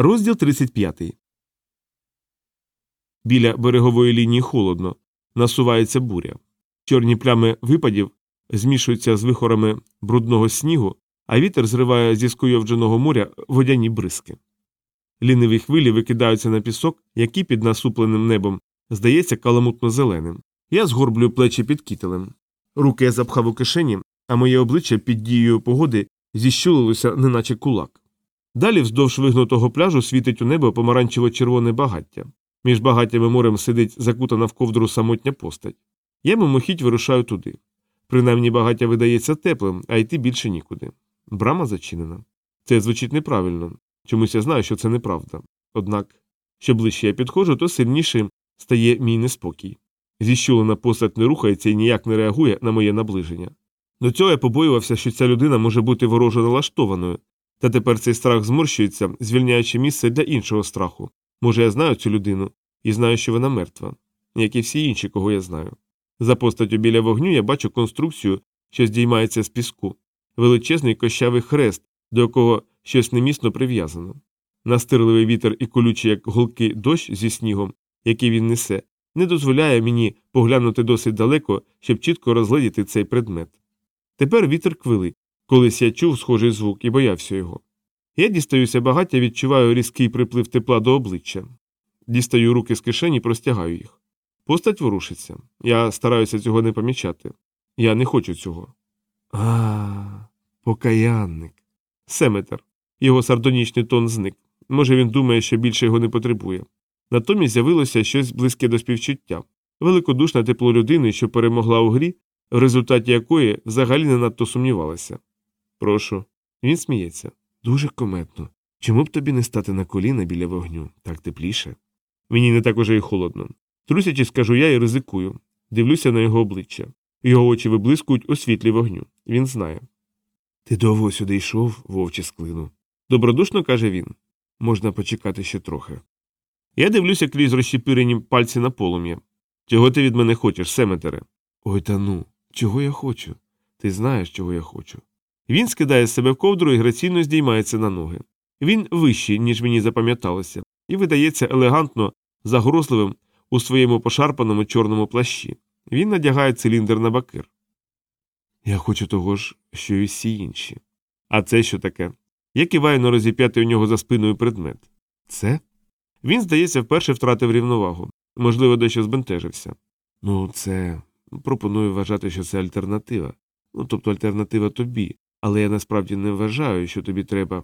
Розділ 35. Біля берегової лінії холодно. Насувається буря. Чорні плями випадів змішуються з вихорами брудного снігу, а вітер зриває зі скуйовдженого моря водяні бризки. Ліниві хвилі викидаються на пісок, який під насупленим небом здається каламутно зеленим. Я згорблю плечі під кітелем. Руки я запхав у кишені, а моє обличчя під дією погоди зіщулилося, неначе кулак. Далі вздовж вигнутого пляжу світить у небо помаранчево-червоне багаття. Між багаттями морем сидить закутана в ковдру самотня постать. Я мимохідь вирушаю туди. Принаймні багаття видається теплим, а йти більше нікуди. Брама зачинена. Це звучить неправильно. Чомусь я знаю, що це неправда. Однак, що ближче я підходжу, то сильнішим стає мій неспокій. Зіщулена постать не рухається і ніяк не реагує на моє наближення. До цього я побоювався, що ця людина може бути вороже налаштованою, та тепер цей страх зморщується, звільняючи місце для іншого страху. Може, я знаю цю людину і знаю, що вона мертва, як і всі інші, кого я знаю. За постаттю біля вогню я бачу конструкцію, що здіймається з піску, величезний кощавий хрест, до якого щось немісно прив'язано. Настирливий вітер і колючий, як голки дощ зі снігом, який він несе, не дозволяє мені поглянути досить далеко, щоб чітко розгледіти цей предмет. Тепер вітер квилить, колись я чув схожий звук і боявся його. Я дістаюся багаття, відчуваю різкий приплив тепла до обличчя. Дістаю руки з кишені, простягаю їх. Постать ворушиться. Я стараюся цього не помічати. Я не хочу цього. А, покаянник. Семетер. Його сардонічний тон зник. Може, він думає, що більше його не потребує. Натомість з'явилося щось близьке до співчуття, великодушне тепло людини, що перемогла у грі, в результаті якої взагалі не надто сумнівалася. Прошу. Він сміється. Дуже кометно. Чому б тобі не стати на коліна біля вогню, так тепліше? Мені не так уже й холодно. Трусячи, скажу я і ризикую. Дивлюся на його обличчя. Його очі виблискують у світлі вогню. Він знає. Ти довго сюди йшов, вовче склину. Добродушно каже він. Можна почекати ще трохи. Я дивлюся крізь розщепирені пальці на полум'я. Чого ти від мене хочеш, Семетере? Ой та ну, чого я хочу? Ти знаєш, чого я хочу. Він скидає себе в ковдру і граційно здіймається на ноги. Він вищий, ніж мені запам'яталося, і видається елегантно загрозливим у своєму пошарпаному чорному плащі. Він надягає циліндр на бакир. Я хочу того ж, що й усі інші. А це що таке? Я киваю на розіп'ятий у нього за спиною предмет. Це? Він, здається, вперше втратив рівновагу, можливо, дещо збентежився. Ну, це пропоную вважати, що це альтернатива. Ну, тобто альтернатива тобі, але я насправді не вважаю, що тобі треба.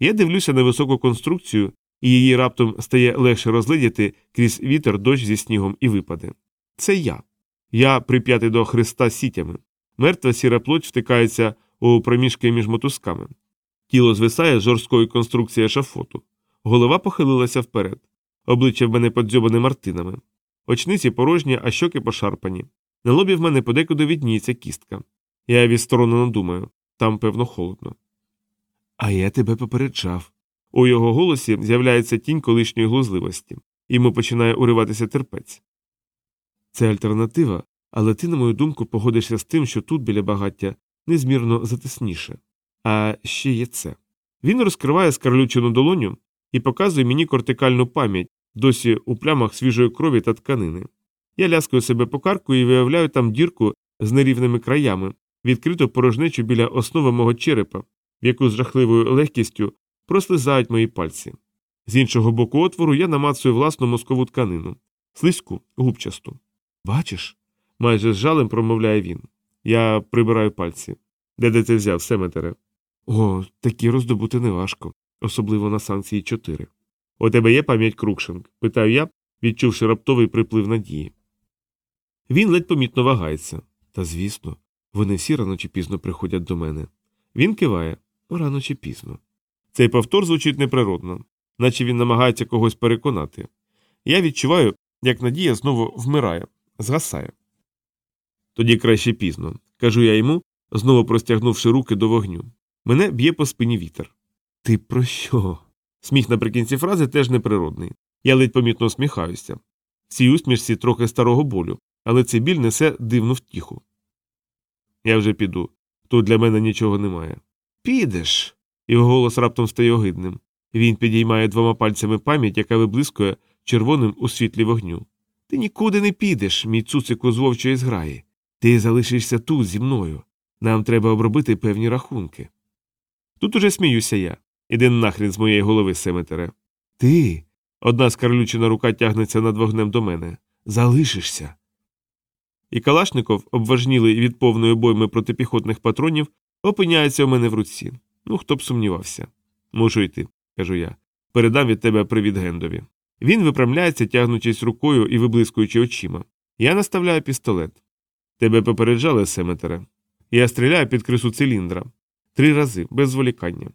Я дивлюся на високу конструкцію, і її раптом стає легше розглядіти крізь вітер, дощ зі снігом і випаде. Це я. Я прип'ятий до хреста сітями. Мертва сіра плоть втикається у проміжки між мотузками. Тіло звисає з жорсткої конструкції шафоту. Голова похилилася вперед. Обличчя в мене подзьобане мартинами. Очниці порожні, а щоки пошарпані. На лобі в мене подекуди відніється кістка. Я відсторонено думаю там, певно, холодно. А я тебе попереджав. У його голосі з'являється тінь колишньої глузливості, йому починає уриватися терпець. Це альтернатива, але ти, на мою думку, погодишся з тим, що тут біля багаття незмірно затисніше. А ще є це. Він розкриває скарлючену долоню і показує мені кортикальну пам'ять, досі у плямах свіжої крові та тканини. Я ляскаю себе по карку і виявляю там дірку з нерівними краями, відкриту порожнечу біля основи мого черепа, в яку з жахливою легкістю прослизають мої пальці. З іншого боку отвору я намацую власну мозкову тканину, слизьку, губчасту. Бачиш? майже з жалем промовляє він. Я прибираю пальці. Де де це взяв, Семетере? О, такі роздобути неважко, особливо на санкції 4. У тебе є пам'ять Крукшинг? питаю я, відчувши раптовий приплив надії. Він ледь помітно вагається. Та звісно, вони всі рано чи пізно приходять до мене. Він киває рано чи пізно. Цей повтор звучить неприродно, наче він намагається когось переконати. Я відчуваю, як надія знову вмирає, згасає. Тоді краще пізно, кажу я йому, знову простягнувши руки до вогню. Мене б'є по спині вітер. Ти про що? Сміх наприкінці фрази теж неприродний. Я ледь помітно усміхаюся. В цій усмішці трохи старого болю, але цей біль несе дивну втіху. Я вже піду. Тут для мене нічого немає. Підеш. Його голос раптом стає огидним. Він підіймає двома пальцями пам'ять, яка виблискує червоним у світлі вогню. Ти нікуди не підеш, мій цуцику з вовчої зграї. Ти залишишся тут зі мною. Нам треба обробити певні рахунки. Тут уже сміюся я. Іди нахрін з моєї голови, Семетере. Ти. Одна скарлючена рука тягнеться над вогнем до мене. Залишишся. І Калашников, обважнілий від повної обойми протипіхотних патронів, опиняється у мене в руці. Ну, хто б сумнівався. Можу йти, кажу я. Передам від тебе привіт Гендові. Він випрямляється, тягнучись рукою і виблискуючи очима. Я наставляю пістолет. Тебе попереджали, Семетере. Я стріляю під крису циліндра. Три рази, без зволікання.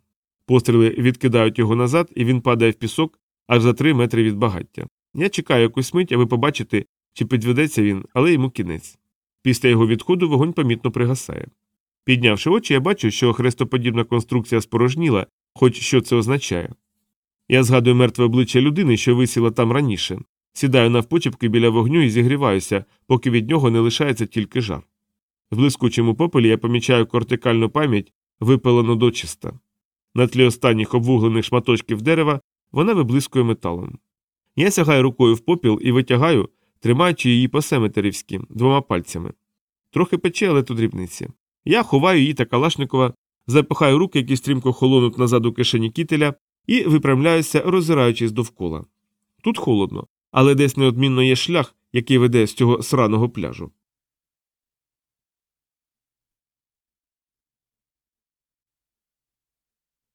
Постріли відкидають його назад, і він падає в пісок аж за три метри від багаття. Я чекаю якусь мить, аби побачити, чи підведеться він, але йому кінець. Після його відходу вогонь помітно пригасає. Піднявши очі, я бачу, що хрестоподібна конструкція спорожніла, хоч що це означає. Я згадую мертве обличчя людини, що висіла там раніше, сідаю навпочепки біля вогню і зігріваюся, поки від нього не лишається тільки жар. В блискучому попелі я помічаю кортикальну пам'ять, випалену дочиста. На тлі останніх обвуглених шматочків дерева вона виблискує металом. Я сягаю рукою в попіл і витягаю, тримаючи її по семетерівськи, двома пальцями. Трохи пече, але то дрібниці. Я ховаю її та Калашникова, запихаю руки, які стрімко холонуть назад у кишені кітеля, і випрямляюся, роззираючись довкола. Тут холодно, але десь неодмінно є шлях, який веде з цього сраного пляжу.